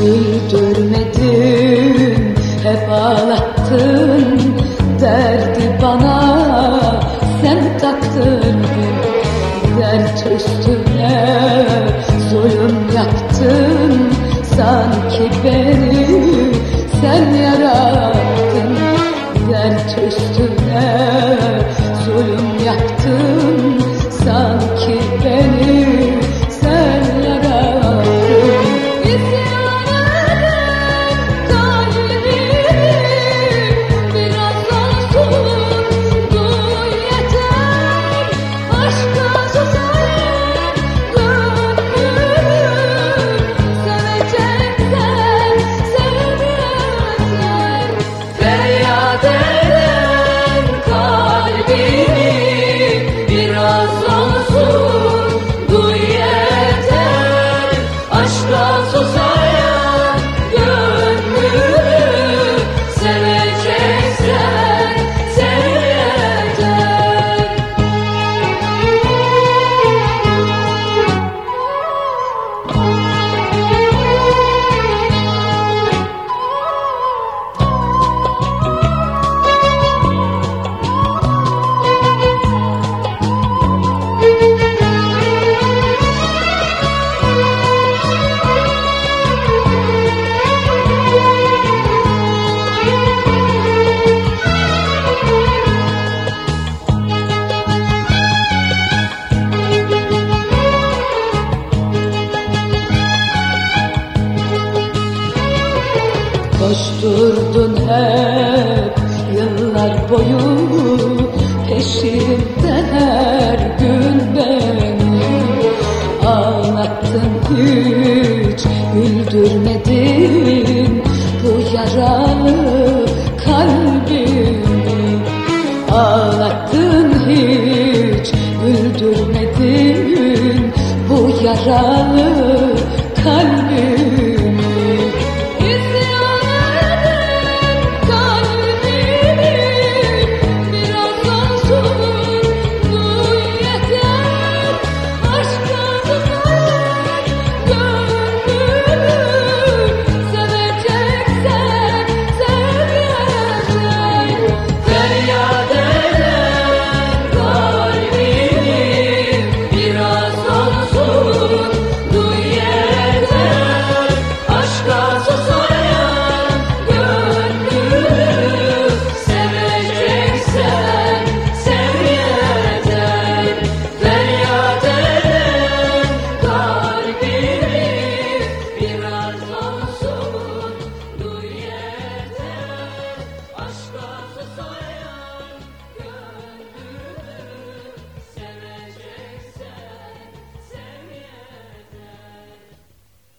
güldürmedin Hep ağlattın. Derdi bana Sen taktırdın Koşturdun hep yıllar boyu Peşimden her gün beni. Ağlattın hiç güldürmedin Bu yaralı kalbimi. Ağlattın hiç güldürmedin Bu yaralı